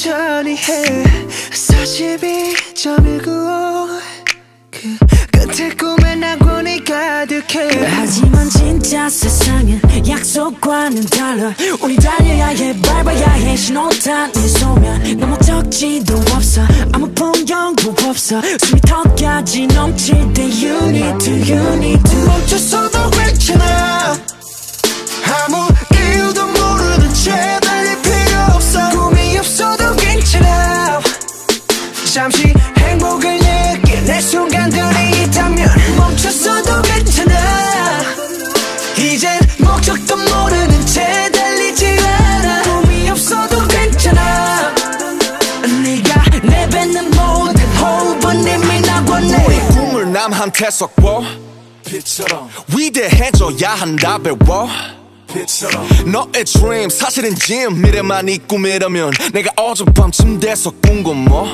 천천히 해. 42.195 그 끝에 꿈에 낙원이 가득해. 하지만 진짜 세상은 약속과는 달라. 우리 달려야 해 밟아야 해. 신호탄 이 소면 너무 적지도 없어. 아무 풍경도 없어. 숨이 턱까지 넘칠 때 You need to, you need to. 멈춰서 내뱉는 모든 호흡은 이미 나고네 우리 꿈을 남한테 섞어. 빛처럼. 위대해져야 한다 배워. 빛처럼. 너의 dream 사실은 짐 미래만 이 꿈이라면 내가 어젯밤 침대에서 꾼건 뭐?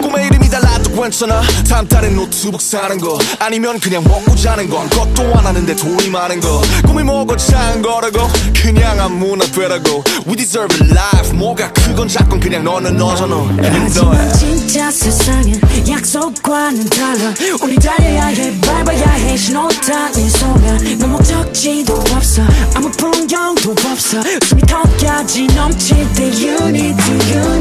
꿈의 이름이 달라도 괜찮아 다음 달에 노트북 사는 거. 아니면 그냥 먹고 자는 건 것도 안 하는데 돈이 많은 거. 꿈이 뭐고 작은 거라고. 그냥 아무나 되라고. We deserve a life. 뭐가 크건 작건 그냥 너는 너잖아. 하지만 진짜 세상은 약속과는 달라. 우리 달려야 해 밟아야 해. 신호탄 이 소면 너무 적지도 없어. 아무 풍경도 없어. 숨이 턱까지 넘칠 때 You need to, you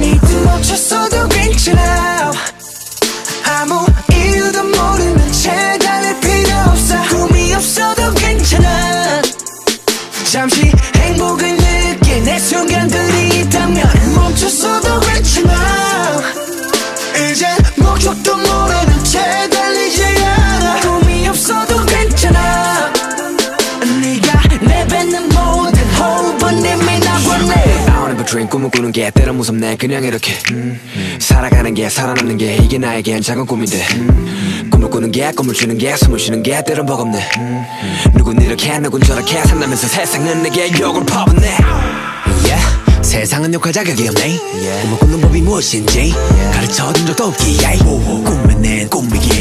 잠시 행복을 느낄 내 순간들이 있다면 멈췄어도 괜찮아 이제 목적도 모르는 채 달리지 않아 꿈이 없어도 괜찮아. 네가 내뱉는 모든 호흡은 이미 wanna dream 꿈을 꾸는 게 때론 무섭네. 그냥 이렇게. 음, 살아가는 게 살아남는 게 이게 나에겐 작은 꿈인데. 음, 꿈을 꾸는 게 꿈을 주는 게 숨을 쉬는 게 때론 버겁네. 음, 누군 이렇게 누군 저렇게 산다면서 세상은 내게 욕을 퍼붓네. Yeah. 세상은 욕할 자격이 없네. 꿈을 꾸는 법이 무엇인지 가르쳐준 적도 없기에. 꿈에 낸 꿈이기에 눈물에